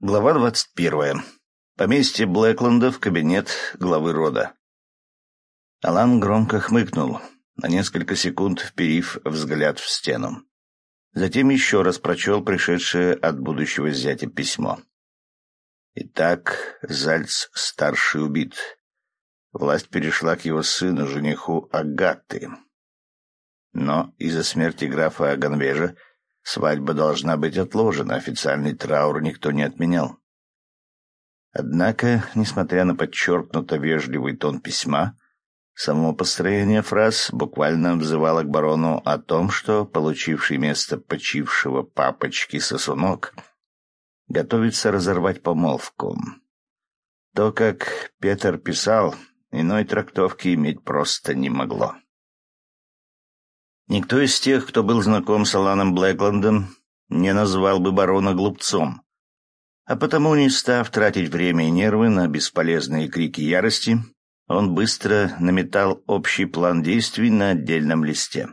Глава двадцать первая. Поместье Блэкландов, кабинет главы рода. Алан громко хмыкнул, на несколько секунд вперив взгляд в стену. Затем еще раз прочел пришедшее от будущего зятя письмо. Итак, Зальц-старший убит. Власть перешла к его сыну, жениху Агаты. Но из-за смерти графа Аганвежа Свадьба должна быть отложена, официальный траур никто не отменял. Однако, несмотря на подчеркнуто вежливый тон письма, само построение фраз буквально взывало к барону о том, что получивший место почившего папочки сосунок готовится разорвать помолвку. То, как Петр писал, иной трактовки иметь просто не могло. Никто из тех, кто был знаком с Аланом Блэкландом, не назвал бы барона глупцом. А потому, не став тратить время и нервы на бесполезные крики ярости, он быстро наметал общий план действий на отдельном листе.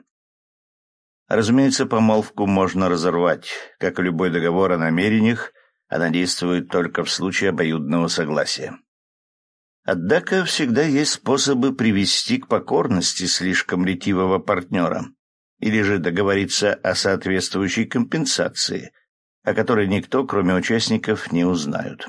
Разумеется, помолвку можно разорвать. Как и любой договор о намерениях, она действует только в случае обоюдного согласия. Однако всегда есть способы привести к покорности слишком ретивого партнера или же договориться о соответствующей компенсации, о которой никто, кроме участников, не узнают.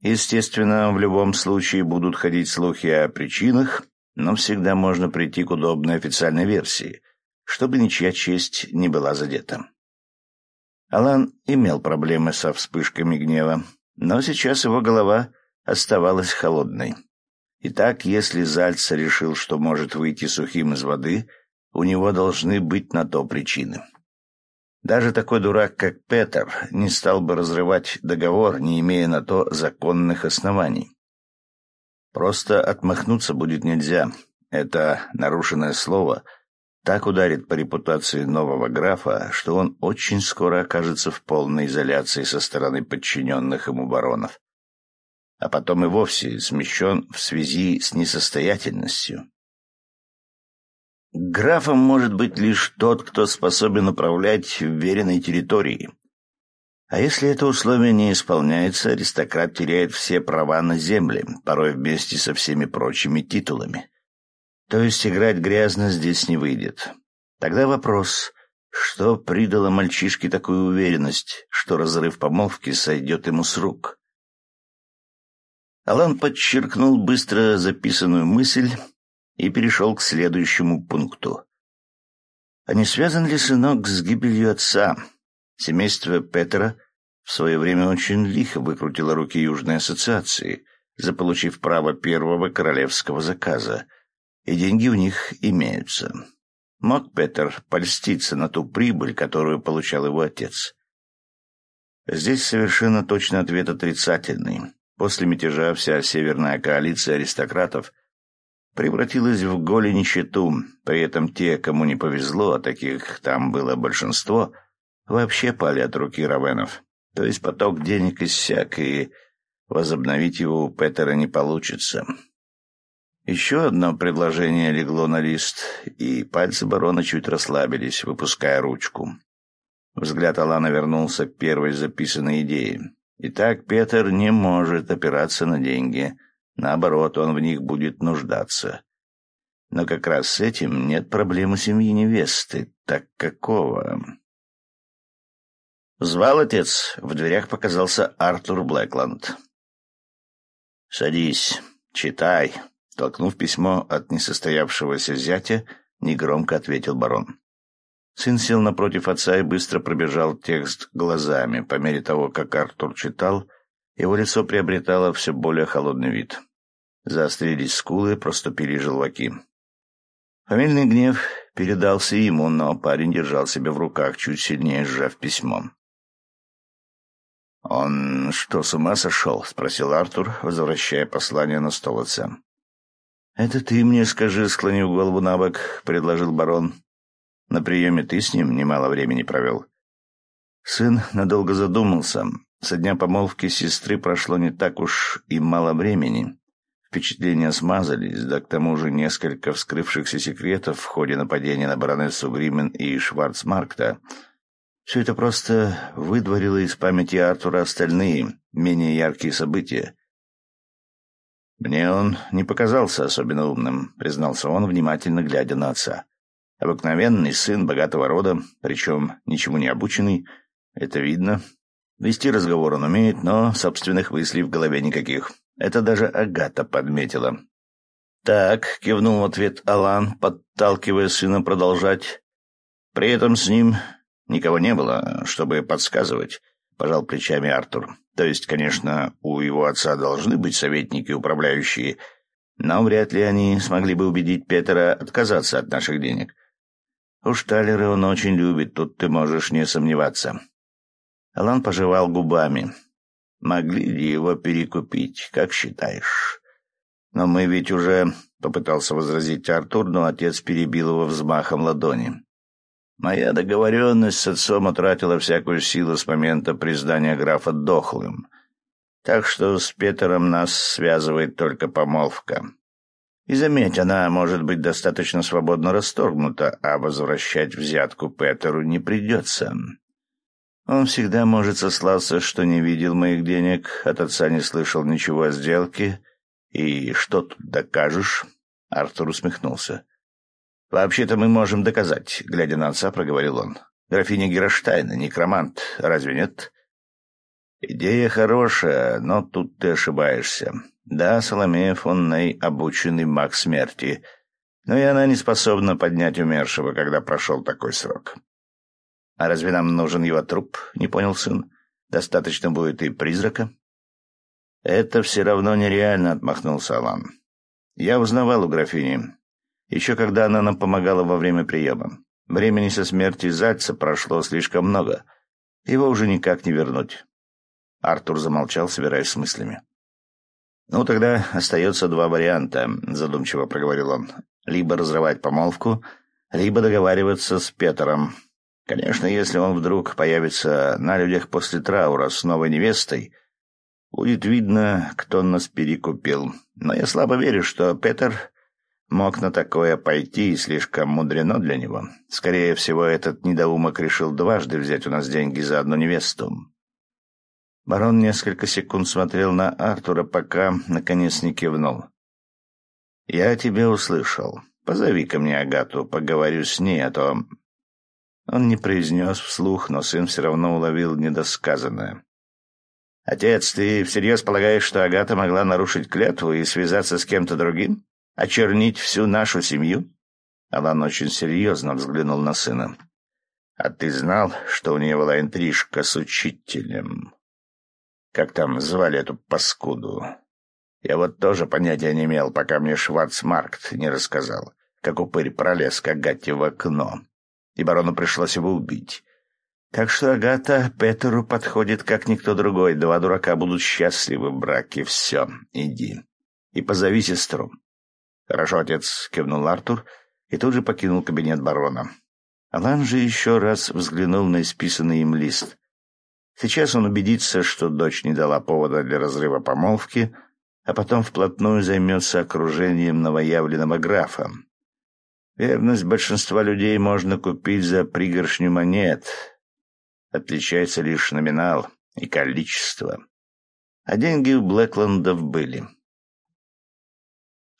Естественно, в любом случае будут ходить слухи о причинах, но всегда можно прийти к удобной официальной версии, чтобы ничья честь не была задета. Алан имел проблемы со вспышками гнева, но сейчас его голова оставалась холодной. Итак, если Зальц решил, что может выйти сухим из воды — у него должны быть на то причины. Даже такой дурак, как Петер, не стал бы разрывать договор, не имея на то законных оснований. Просто отмахнуться будет нельзя. Это нарушенное слово так ударит по репутации нового графа, что он очень скоро окажется в полной изоляции со стороны подчиненных ему баронов. А потом и вовсе смещен в связи с несостоятельностью. Графом может быть лишь тот, кто способен управлять вверенной территорией. А если это условие не исполняется, аристократ теряет все права на земли, порой вместе со всеми прочими титулами. То есть играть грязно здесь не выйдет. Тогда вопрос, что придало мальчишке такую уверенность, что разрыв помолвки сойдет ему с рук? Алан подчеркнул быстро записанную мысль и перешел к следующему пункту. А не связан ли сынок с гибелью отца? Семейство Петера в свое время очень лихо выкрутило руки Южной ассоциации, заполучив право первого королевского заказа, и деньги у них имеются. Мог Петер польститься на ту прибыль, которую получал его отец? Здесь совершенно точно ответ отрицательный. После мятежа вся северная коалиция аристократов превратилась в голень нищету. При этом те, кому не повезло, а таких там было большинство, вообще пали от руки Равенов. То есть поток денег иссяк, и возобновить его у Петера не получится. Еще одно предложение легло на лист, и пальцы барона чуть расслабились, выпуская ручку. Взгляд Алана вернулся к первой записанной идее. Итак, Петер не может опираться на деньги — Наоборот, он в них будет нуждаться. Но как раз с этим нет проблемы семьи невесты. Так какого? Звал отец. В дверях показался Артур Блэкланд. «Садись, читай», — толкнув письмо от несостоявшегося зятя, негромко ответил барон. Сын сел напротив отца и быстро пробежал текст глазами. По мере того, как Артур читал, его лицо приобретало все более холодный вид. Заострились скулы, проступили желваки. Фамильный гнев передался ему, но парень держал себя в руках, чуть сильнее сжав письмо. «Он что, с ума сошел?» — спросил Артур, возвращая послание на стол отца. «Это ты мне скажи», — склонив голову на бок, — предложил барон. «На приеме ты с ним немало времени провел». Сын надолго задумался. Со дня помолвки сестры прошло не так уж и мало времени. Впечатления смазались, да к тому же несколько вскрывшихся секретов в ходе нападения на баронессу Гримен и Шварцмаркта Все это просто выдворило из памяти Артура остальные, менее яркие события. «Мне он не показался особенно умным», — признался он, внимательно глядя на отца. «Обыкновенный сын богатого рода, причем ничему не обученный, это видно. Вести разговор он умеет, но собственных мыслей в голове никаких. Это даже Агата подметила». «Так», — кивнул в ответ Алан, подталкивая сына продолжать. «При этом с ним никого не было, чтобы подсказывать», — пожал плечами Артур. То есть, конечно, у его отца должны быть советники, управляющие, но вряд ли они смогли бы убедить Петера отказаться от наших денег. Уж Талеры он очень любит, тут ты можешь не сомневаться. Алан пожевал губами. Могли ли его перекупить, как считаешь? Но мы ведь уже... Попытался возразить Артур, но отец перебил его взмахом ладони. Моя договоренность с отцом утратила всякую силу с момента признания графа дохлым. Так что с Петером нас связывает только помолвка. И заметь, она может быть достаточно свободно расторгнута, а возвращать взятку Петеру не придется. Он всегда может сослаться, что не видел моих денег, от отца не слышал ничего о сделке. И что тут докажешь? Артур усмехнулся. «Вообще-то мы можем доказать», — глядя на отца, проговорил он. «Графиня Героштайна, некромант, разве нет?» «Идея хорошая, но тут ты ошибаешься. Да, Соломея фон Ней — обученный маг смерти, но и она не способна поднять умершего, когда прошел такой срок». «А разве нам нужен его труп?» — не понял сын. «Достаточно будет и призрака?» «Это все равно нереально», — отмахнулся Алан. «Я узнавал у графини. Еще когда она нам помогала во время приема. Времени со смерти Зальца прошло слишком много. Его уже никак не вернуть. Артур замолчал, собираясь с мыслями. «Ну, тогда остается два варианта», — задумчиво проговорил он. «Либо разрывать помолвку, либо договариваться с Петером. Конечно, если он вдруг появится на людях после траура с новой невестой, будет видно, кто нас перекупил. Но я слабо верю, что Петер мог на такое пойти и слишком мудрено для него. Скорее всего, этот недоумок решил дважды взять у нас деньги за одну невесту. Барон несколько секунд смотрел на Артура, пока, наконец, не кивнул. «Я тебя услышал. Позови ко мне Агату, поговорю с ней, а то...» Он не произнес вслух, но сын все равно уловил недосказанное. «Отец, ты всерьез полагаешь, что Агата могла нарушить клятву и связаться с кем-то другим?» Очернить всю нашу семью? Алан очень серьезно взглянул на сына. А ты знал, что у нее была интрижка с учителем? Как там звали эту паскуду? Я вот тоже понятия не имел, пока мне Шварцмаркт не рассказал, как упырь пролез к Агате в окно, и барону пришлось его убить. Так что Агата Петеру подходит, как никто другой. Два дурака будут счастливы в браке. Все, иди. И позови сестру. «Хорошо, отец», — кивнул Артур и тут же покинул кабинет барона. Алан же еще раз взглянул на исписанный им лист. Сейчас он убедится, что дочь не дала повода для разрыва помолвки, а потом вплотную займется окружением новоявленного графа. Верность большинства людей можно купить за пригоршню монет. Отличается лишь номинал и количество. А деньги у Блэкландов были.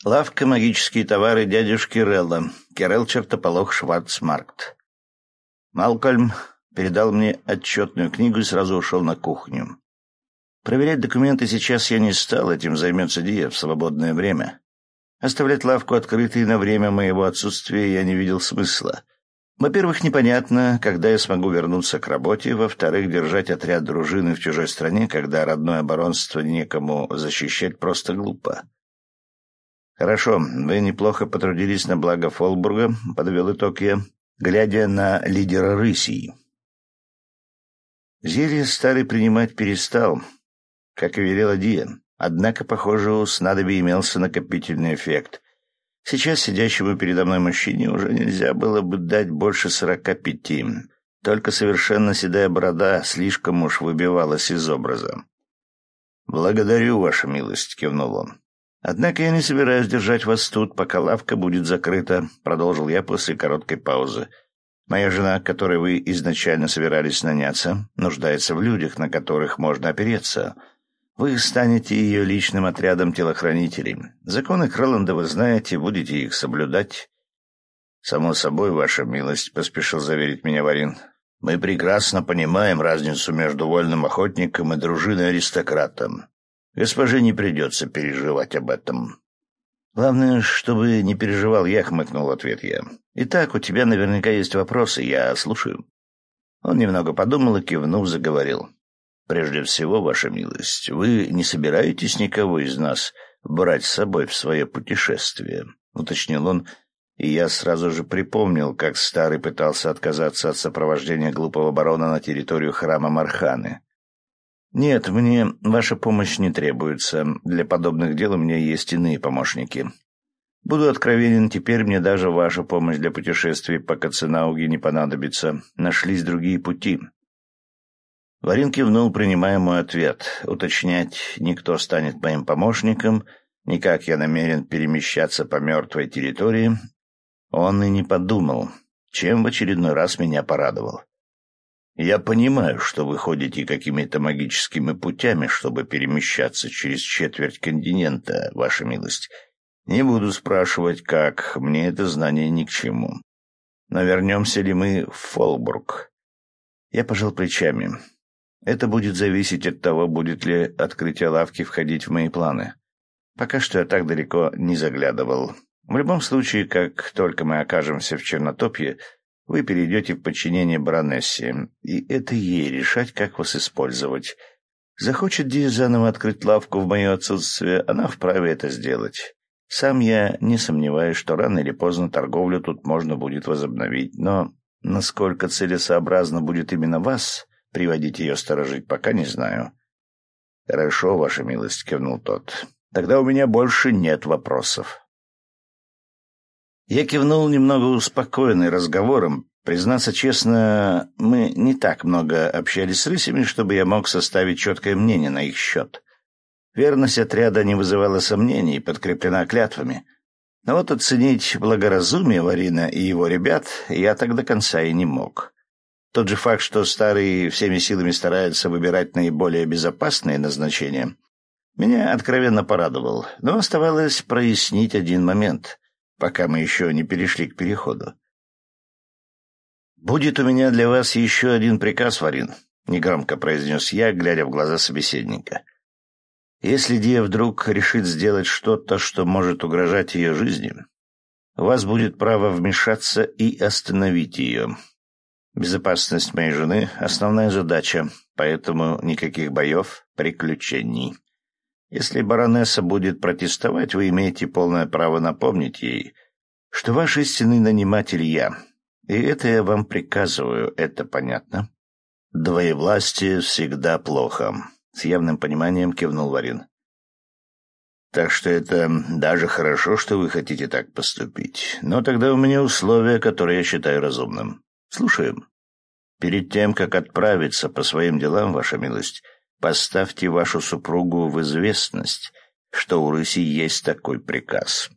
Лавка «Магические товары» дядюшки Релла. Керел Чертополох Шварцмаркт. Малкольм передал мне отчетную книгу и сразу ушел на кухню. Проверять документы сейчас я не стал, этим займется Дия в свободное время. Оставлять лавку открытой на время моего отсутствия я не видел смысла. Во-первых, непонятно, когда я смогу вернуться к работе. Во-вторых, держать отряд дружины в чужой стране, когда родное оборонство некому защищать, просто глупо. «Хорошо, вы неплохо потрудились на благо Фолбурга», — подвел итог я, глядя на лидера рысей. Зелье старый принимать перестал, как и велела Дия. Однако, похоже, у снадобья имелся накопительный эффект. Сейчас сидящему передо мной мужчине уже нельзя было бы дать больше сорока пяти. Только совершенно седая борода слишком уж выбивалась из образа. «Благодарю, ваша милость», — кивнул он. «Однако я не собираюсь держать вас тут, пока лавка будет закрыта», — продолжил я после короткой паузы. Моя жена, которой вы изначально собирались наняться, нуждается в людях, на которых можно опереться. Вы станете ее личным отрядом телохранителей. Законы Кроланда вы знаете, будете их соблюдать. «Само собой, ваша милость», — поспешил заверить меня Варин. «Мы прекрасно понимаем разницу между вольным охотником и дружиной-аристократом. Госпоже не придется переживать об этом». «Главное, чтобы не переживал я», — хмыкнул ответ я. «Итак, у тебя наверняка есть вопросы, я слушаю». Он немного подумал и, кивнув, заговорил. «Прежде всего, ваша милость, вы не собираетесь никого из нас брать с собой в свое путешествие?» — уточнил он, и я сразу же припомнил, как старый пытался отказаться от сопровождения глупого барона на территорию храма Марханы. «Нет, мне ваша помощь не требуется. Для подобных дел у меня есть иные помощники. Буду откровенен, теперь мне даже ваша помощь для путешествий по Каценауге не понадобится. Нашлись другие пути». Варин кивнул, принимая мой ответ. Уточнять, никто станет моим помощником, никак я намерен перемещаться по мертвой территории, он и не подумал, чем в очередной раз меня порадовал. «Я понимаю, что вы ходите какими-то магическими путями, чтобы перемещаться через четверть континента, ваша милость. Не буду спрашивать, как, мне это знание ни к чему. Но вернемся ли мы в Фолбург?» Я пожал плечами. Это будет зависеть от того, будет ли открытие лавки входить в мои планы. Пока что я так далеко не заглядывал. В любом случае, как только мы окажемся в Чернотопье, вы перейдете в подчинение баронессе, и это ей решать, как вас использовать. Захочет Ди заново открыть лавку в мое отсутствие, она вправе это сделать. Сам я не сомневаюсь, что рано или поздно торговлю тут можно будет возобновить, но насколько целесообразно будет именно вас приводить ее сторожить, пока не знаю. — Хорошо, ваша милость, — кивнул тот. — Тогда у меня больше нет вопросов. Я кивнул немного успокоенный разговором. Признаться честно, мы не так много общались с рысями, чтобы я мог составить четкое мнение на их счет. Верность отряда не вызывала сомнений, подкреплена клятвами. Но вот оценить благоразумие Варина и его ребят я так до конца и не мог. Тот же факт, что старые всеми силами стараются выбирать наиболее безопасные назначения, меня откровенно порадовал, но оставалось прояснить один момент пока мы еще не перешли к переходу. «Будет у меня для вас еще один приказ, Варин», — негромко произнес я, глядя в глаза собеседника. «Если Дия вдруг решит сделать что-то, что может угрожать ее жизни, у вас будет право вмешаться и остановить ее. Безопасность моей жены — основная задача, поэтому никаких боев, приключений». Если баронесса будет протестовать, вы имеете полное право напомнить ей, что ваш истинный наниматель я. И это я вам приказываю, это понятно? Двоевластие всегда плохо. С явным пониманием кивнул Варин. Так что это даже хорошо, что вы хотите так поступить. Но тогда у меня условия, которые я считаю разумным. Слушаем. Перед тем, как отправиться по своим делам, ваша милость, Поставьте вашу супругу в известность, что у Руси есть такой приказ.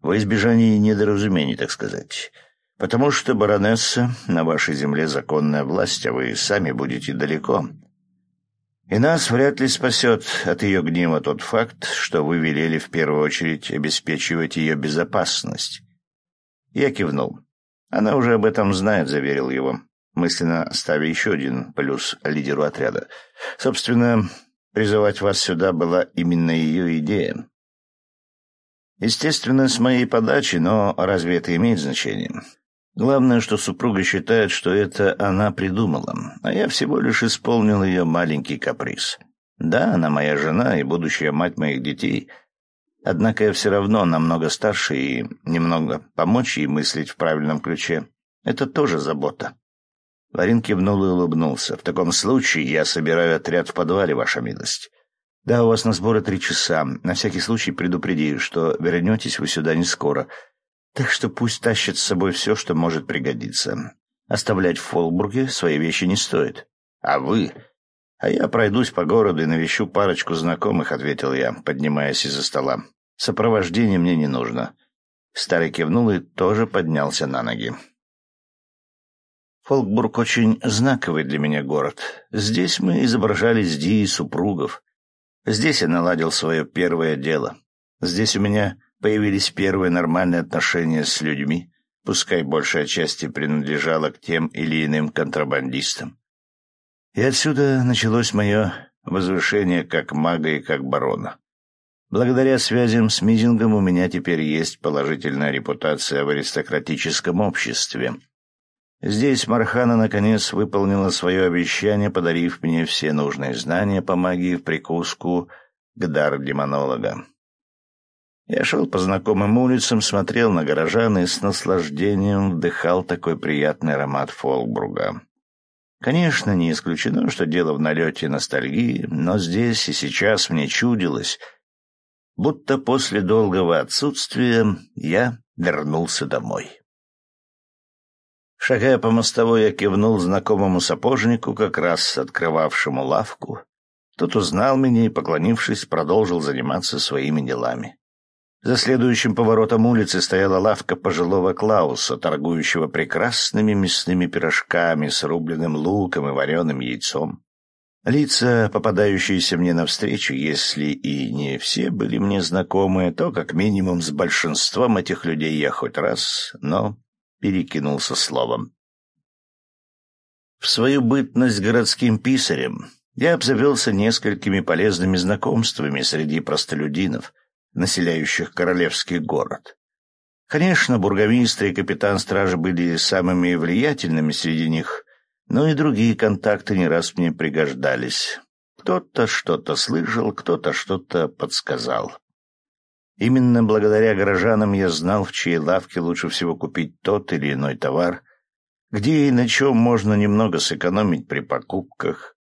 Во избежание недоразумений, так сказать. Потому что баронесса на вашей земле законная власть, а вы сами будете далеко. И нас вряд ли спасет от ее гнева тот факт, что вы велели в первую очередь обеспечивать ее безопасность. Я кивнул. Она уже об этом знает, заверил его мысленно ставя еще один плюс лидеру отряда. Собственно, призывать вас сюда была именно ее идея. Естественно, с моей подачи, но разве это имеет значение? Главное, что супруга считает, что это она придумала, а я всего лишь исполнил ее маленький каприз. Да, она моя жена и будущая мать моих детей, однако я все равно намного старше и немного помочь ей мыслить в правильном ключе — это тоже забота. Ларин кивнул и улыбнулся. «В таком случае я собираю отряд в подвале, ваша милость. Да, у вас на сборы три часа. На всякий случай предупреди, что вернетесь вы сюда не скоро. Так что пусть тащит с собой все, что может пригодиться. Оставлять в Фолбурге свои вещи не стоит. А вы...» «А я пройдусь по городу и навещу парочку знакомых», — ответил я, поднимаясь из-за стола. «Сопровождение мне не нужно». Старый кивнул и тоже поднялся на ноги. Фолкбург очень знаковый для меня город. Здесь мы изображали Ди и супругов. Здесь я наладил свое первое дело. Здесь у меня появились первые нормальные отношения с людьми, пускай большая часть и принадлежала к тем или иным контрабандистам. И отсюда началось мое возвышение как мага и как барона. Благодаря связям с Мизингом у меня теперь есть положительная репутация в аристократическом обществе. Здесь Мархана наконец выполнила свое обещание, подарив мне все нужные знания по магии в прикуску к дар демонолога. Я шел по знакомым улицам, смотрел на горожан и с наслаждением вдыхал такой приятный аромат Фолкбруга. Конечно, не исключено, что дело в налете ностальгии, но здесь и сейчас мне чудилось, будто после долгого отсутствия я вернулся домой. Шагая по мостовой, я кивнул знакомому сапожнику, как раз открывавшему лавку. Тот узнал меня и, поклонившись, продолжил заниматься своими делами. За следующим поворотом улицы стояла лавка пожилого Клауса, торгующего прекрасными мясными пирожками с рубленым луком и вареным яйцом. Лица, попадающиеся мне навстречу, если и не все были мне знакомы, то как минимум с большинством этих людей я хоть раз, но перекинулся словом. В свою бытность городским писарем я обзавелся несколькими полезными знакомствами среди простолюдинов, населяющих королевский город. Конечно, бургомистры и капитан стражи были самыми влиятельными среди них, но и другие контакты не раз мне пригождались. Кто-то что-то слышал, кто-то что-то подсказал. Именно благодаря горожанам я знал, в чьей лавке лучше всего купить тот или иной товар, где и на чем можно немного сэкономить при покупках.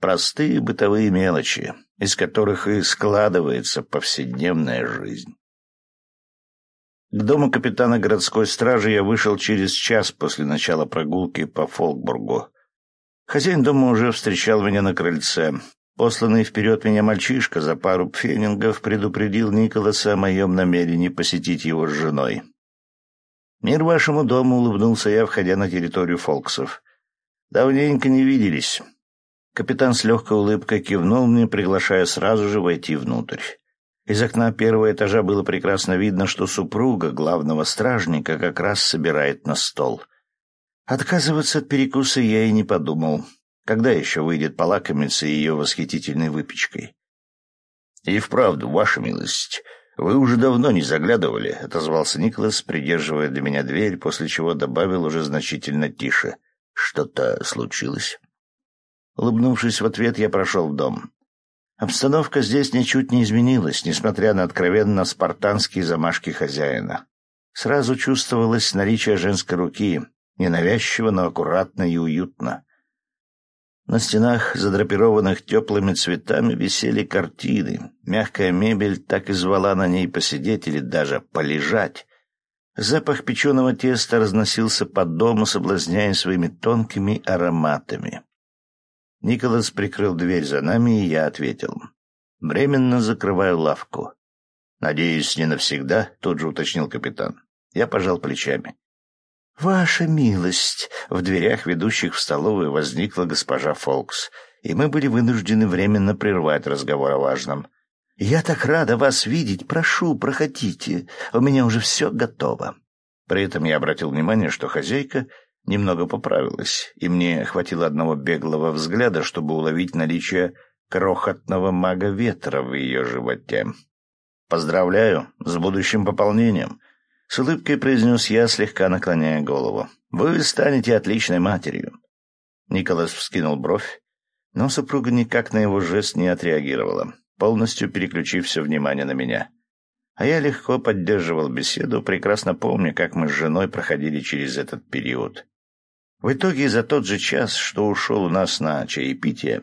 Простые бытовые мелочи, из которых и складывается повседневная жизнь. К дому капитана городской стражи я вышел через час после начала прогулки по Фолкбургу. Хозяин дома уже встречал меня на крыльце. Посланный вперед меня мальчишка за пару пфенингов предупредил Николаса о моем намерении посетить его с женой. «Мир вашему дому», — улыбнулся я, входя на территорию Фолксов. «Давненько не виделись». Капитан с легкой улыбкой кивнул мне, приглашая сразу же войти внутрь. Из окна первого этажа было прекрасно видно, что супруга главного стражника как раз собирает на стол. Отказываться от перекуса я и не подумал. Когда еще выйдет полакомиться ее восхитительной выпечкой? — И вправду, ваша милость, вы уже давно не заглядывали, — отозвался Николас, придерживая для меня дверь, после чего добавил уже значительно тише. — Что-то случилось? Улыбнувшись в ответ, я прошел в дом. Обстановка здесь ничуть не изменилась, несмотря на откровенно спартанские замашки хозяина. Сразу чувствовалось наличие женской руки, ненавязчиво, но аккуратно и уютно. На стенах, задрапированных теплыми цветами, висели картины. Мягкая мебель так и звала на ней посидеть или даже полежать. Запах печеного теста разносился по дому, соблазняя своими тонкими ароматами. Николас прикрыл дверь за нами, и я ответил. «Временно закрываю лавку». «Надеюсь, не навсегда», — тут же уточнил капитан. Я пожал плечами. «Ваша милость!» В дверях, ведущих в столовую, возникла госпожа Фолкс, и мы были вынуждены временно прервать разговор о важном. «Я так рада вас видеть! Прошу, проходите! У меня уже все готово!» При этом я обратил внимание, что хозяйка немного поправилась, и мне хватило одного беглого взгляда, чтобы уловить наличие крохотного мага ветра в ее животе. «Поздравляю с будущим пополнением!» С улыбкой произнес я, слегка наклоняя голову. «Вы станете отличной матерью». Николас вскинул бровь, но супруга никак на его жест не отреагировала, полностью переключив все внимание на меня. А я легко поддерживал беседу, прекрасно помня, как мы с женой проходили через этот период. В итоге за тот же час, что ушел у нас на чаепитие,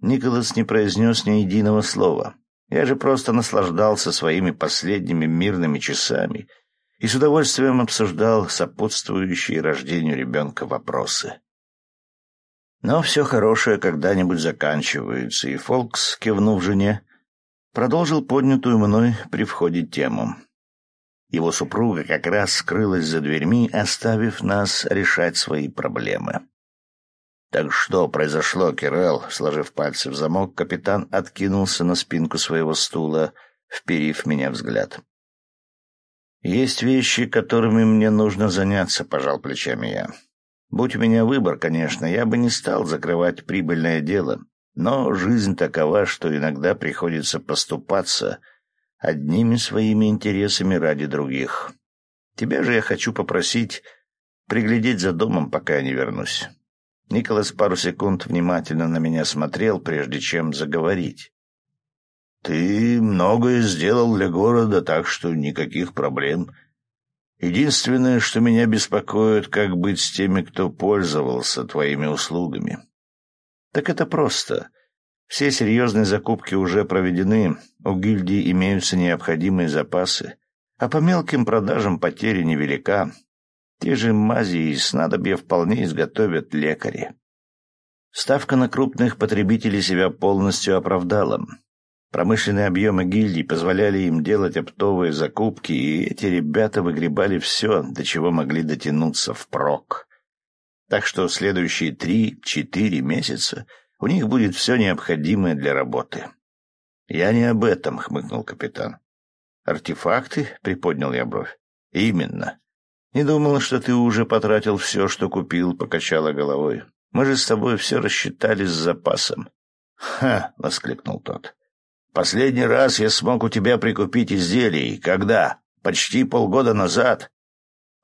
Николас не произнес ни единого слова. Я же просто наслаждался своими последними мирными часами — и с удовольствием обсуждал сопутствующие рождению ребенка вопросы. Но все хорошее когда-нибудь заканчивается, и Фолкс, кивнув жене, продолжил поднятую мной при входе тему. Его супруга как раз скрылась за дверьми, оставив нас решать свои проблемы. «Так что произошло, Кирелл?» Сложив пальцы в замок, капитан откинулся на спинку своего стула, вперив меня взгляд. «Есть вещи, которыми мне нужно заняться», — пожал плечами я. «Будь у меня выбор, конечно, я бы не стал закрывать прибыльное дело, но жизнь такова, что иногда приходится поступаться одними своими интересами ради других. Тебя же я хочу попросить приглядеть за домом, пока я не вернусь. Николас пару секунд внимательно на меня смотрел, прежде чем заговорить. «Ты многое сделал для города, так что никаких проблем. Единственное, что меня беспокоит, как быть с теми, кто пользовался твоими услугами. Так это просто. Все серьезные закупки уже проведены, у гильдии имеются необходимые запасы, а по мелким продажам потери невелика, те же мази и снадобья вполне изготовят лекари. Ставка на крупных потребителей себя полностью оправдала. Промышленные объемы гильдий позволяли им делать оптовые закупки, и эти ребята выгребали все, до чего могли дотянуться впрок. Так что следующие три-четыре месяца у них будет все необходимое для работы. «Я не об этом», — хмыкнул капитан. «Артефакты?» — приподнял я бровь. «Именно. «Не думал, что ты уже потратил все, что купил», — покачала головой. «Мы же с тобой все рассчитали с запасом». «Ха!» — воскликнул тот. «Последний раз я смог у тебя прикупить изделий. Когда? Почти полгода назад.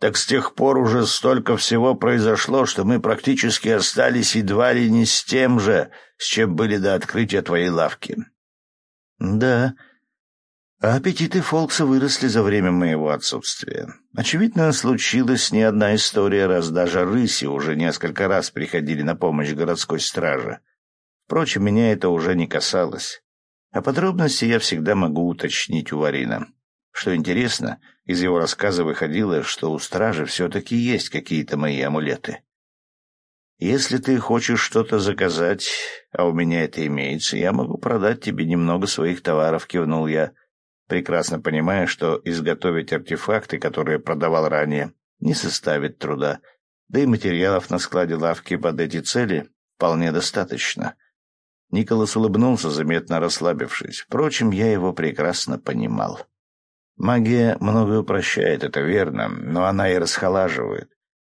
Так с тех пор уже столько всего произошло, что мы практически остались едва ли не с тем же, с чем были до открытия твоей лавки». «Да», а аппетиты Фолкса выросли за время моего отсутствия. Очевидно, случилась не одна история, раз даже рыси уже несколько раз приходили на помощь городской страже. Впрочем, меня это уже не касалось. А подробности я всегда могу уточнить у Варина. Что интересно, из его рассказа выходило, что у стражи все-таки есть какие-то мои амулеты. Если ты хочешь что-то заказать, а у меня это имеется, я могу продать тебе немного своих товаров, кивнул я, прекрасно понимая, что изготовить артефакты, которые продавал ранее, не составит труда, да и материалов на складе лавки под эти цели вполне достаточно. Николас улыбнулся, заметно расслабившись. Впрочем, я его прекрасно понимал. Магия многое упрощает, это верно, но она и расхолаживает.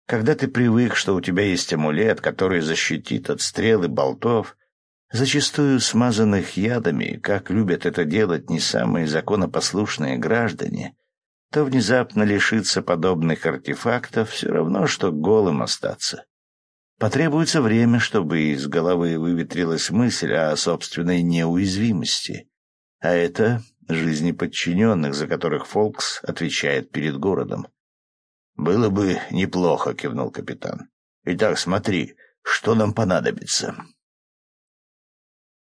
Когда ты привык, что у тебя есть амулет, который защитит от стрел и болтов, зачастую смазанных ядами, как любят это делать не самые законопослушные граждане, то внезапно лишиться подобных артефактов все равно, что голым остаться. Потребуется время, чтобы из головы выветрилась мысль о собственной неуязвимости. А это жизни подчиненных, за которых Фолкс отвечает перед городом. «Было бы неплохо», — кивнул капитан. «Итак, смотри, что нам понадобится?»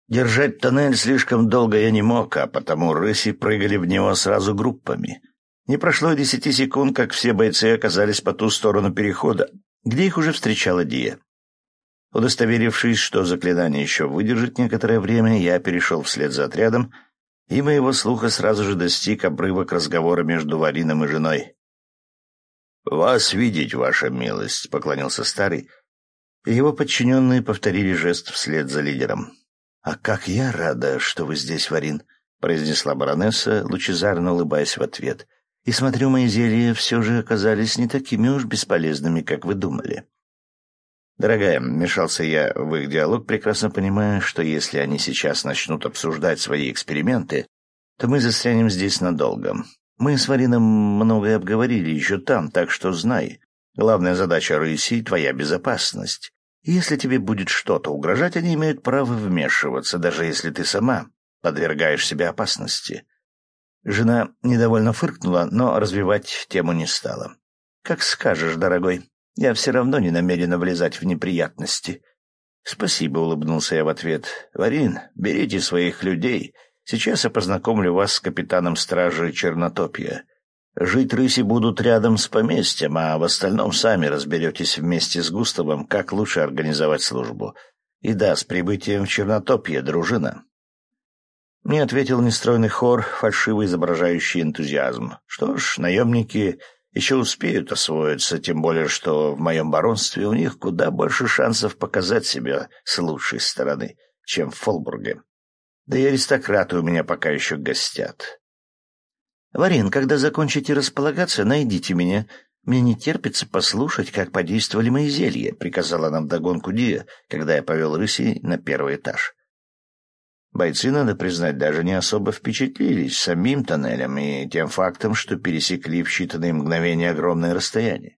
Держать тоннель слишком долго я не мог, а потому рыси прыгали в него сразу группами. Не прошло десяти секунд, как все бойцы оказались по ту сторону перехода, где их уже встречала Дия. Удостоверившись, что заклинание еще выдержит некоторое время, я перешел вслед за отрядом, и моего слуха сразу же достиг обрывок разговора между Варином и женой. «Вас видеть, ваша милость», — поклонился старый, и его подчиненные повторили жест вслед за лидером. «А как я рада, что вы здесь, Варин», — произнесла баронесса, лучезарно улыбаясь в ответ. «И смотрю, мои зелья все же оказались не такими уж бесполезными, как вы думали». «Дорогая», — мешался я в их диалог, прекрасно понимая, что если они сейчас начнут обсуждать свои эксперименты, то мы застрянем здесь надолго. Мы с Варином многое обговорили еще там, так что знай. Главная задача рыси — твоя безопасность. Если тебе будет что-то угрожать, они имеют право вмешиваться, даже если ты сама подвергаешь себя опасности. Жена недовольно фыркнула, но развивать тему не стала. «Как скажешь, дорогой. Я все равно не намерена влезать в неприятности». «Спасибо», — улыбнулся я в ответ. «Варин, берите своих людей. Сейчас я познакомлю вас с капитаном стражи Чернотопья. Жить рыси будут рядом с поместьем, а в остальном сами разберетесь вместе с Густавом, как лучше организовать службу. И да, с прибытием в Чернотопье, дружина. Мне ответил нестройный хор, фальшиво изображающий энтузиазм. Что ж, наемники еще успеют освоиться, тем более, что в моем баронстве у них куда больше шансов показать себя с лучшей стороны, чем в Фолбурге. Да и аристократы у меня пока еще гостят. «Варин, когда закончите располагаться, найдите меня. Мне не терпится послушать, как подействовали мои зелья», — приказала нам догонку Дия, когда я повел рысей на первый этаж. Бойцы, надо признать, даже не особо впечатлились самим тоннелем и тем фактом, что пересекли в считанные мгновения огромное расстояние.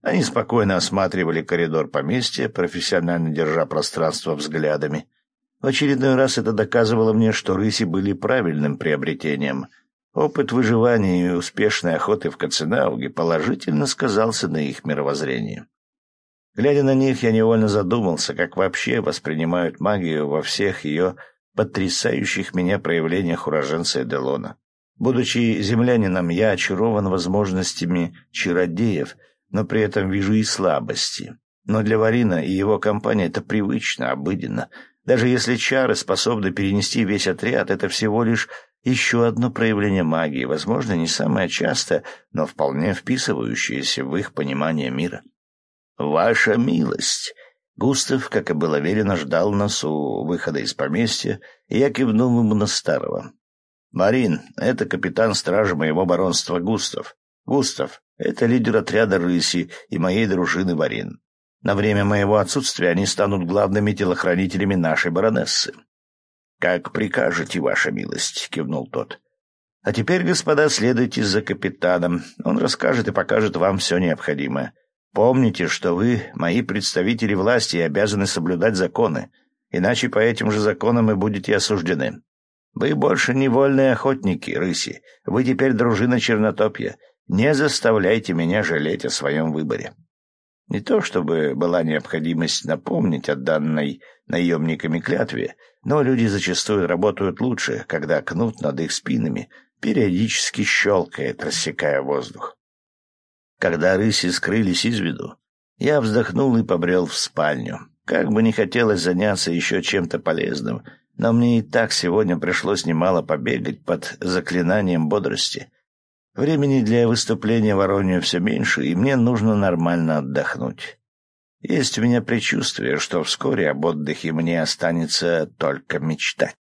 Они спокойно осматривали коридор поместья, профессионально держа пространство взглядами. В очередной раз это доказывало мне, что рыси были правильным приобретением. Опыт выживания и успешной охоты в Каценауге положительно сказался на их мировоззрении. Глядя на них, я невольно задумался, как вообще воспринимают магию во всех ее потрясающих меня проявлениях уроженца Эделона. Будучи землянином, я очарован возможностями чародеев, но при этом вижу и слабости. Но для Варина и его компании это привычно, обыденно. Даже если чары способны перенести весь отряд, это всего лишь еще одно проявление магии, возможно, не самое частое, но вполне вписывающееся в их понимание мира. «Ваша милость!» Густав, как и было велено, ждал нас у выхода из поместья, и я кивнул ему на старого. «Марин, это капитан стражи моего баронства Густав. Густав, это лидер отряда рыси и моей дружины Марин. На время моего отсутствия они станут главными телохранителями нашей баронессы». «Как прикажете, ваша милость», — кивнул тот. «А теперь, господа, следуйте за капитаном. Он расскажет и покажет вам все необходимое». Помните, что вы мои представители власти обязаны соблюдать законы, иначе по этим же законам и будете осуждены. Вы больше не вольные охотники, рыси. Вы теперь дружина Чернотопья. Не заставляйте меня жалеть о своем выборе. Не то чтобы была необходимость напомнить о данной наемниками клятве, но люди зачастую работают лучше, когда кнут над их спинами периодически щелкает, рассекая воздух. Когда рыси скрылись из виду, я вздохнул и побрел в спальню. Как бы не хотелось заняться еще чем-то полезным, но мне и так сегодня пришлось немало побегать под заклинанием бодрости. Времени для выступления Воронью все меньше, и мне нужно нормально отдохнуть. Есть у меня предчувствие, что вскоре об отдыхе мне останется только мечтать.